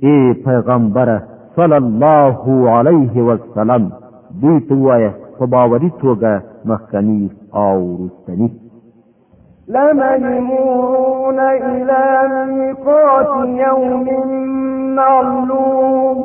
ای پیغمبره صلی الله علیه وسلم دوی ته وایه په باوري توګه مخکنی او وروستنی لمجموعون إلى ميقات يوم معلوم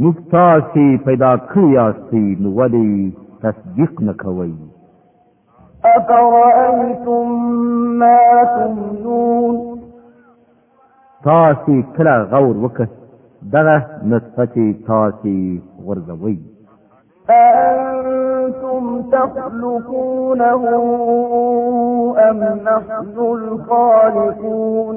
موږ تاسې پیدا کړی یاستئ نو ولې تصدیق نه کوئ أفرأيتم ما تمنون تاسې کله غور وکړ دغه نطفه چې تاسې غورځوئ أأنتم تخلقونه أم نحن الخالقون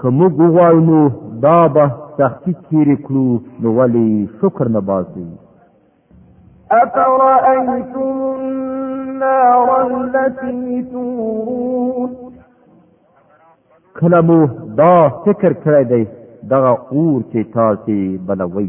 که موږ وغواړو نو دا به سختی تیرې کړو نو ولې شکر نه باسو أفرأيتم النار التي تورون کله مو دا فکر کړی دی دغه اور چې تاسو بلوي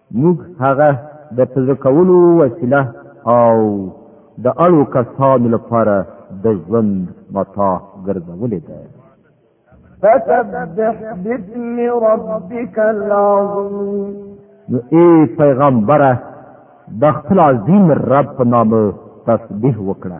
موږ هغه د په زړه کولو وسیله او د اړو کسانو لپاره د ژوند متاع ګرځولې ده فسبح باسم ربك العظيم نو ای پیغمبره د خپل عظیم رب په نامه تسبیح وکړه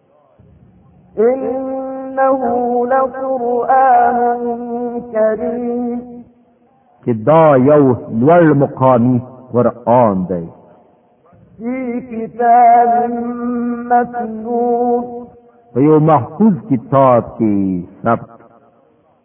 انه لقران کریم چې دا یو لوړ مقامی قران دی فی کتاب مکنون په یو محفوظ کتاب کې ثبت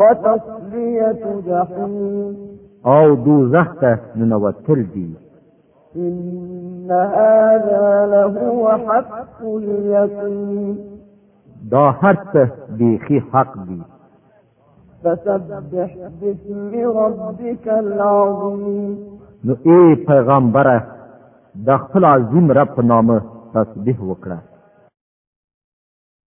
وتصلية جحيم او دوزخ ته ننوتل دي إن هذا لهو حق اليقين دا هرڅه بیخي حق دي فسبح باسم ربك العظيم نو ای پیغمبره د خپل عظیم رب په نامه تسبیح وکړه